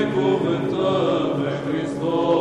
binecuvântăm pe Hristos.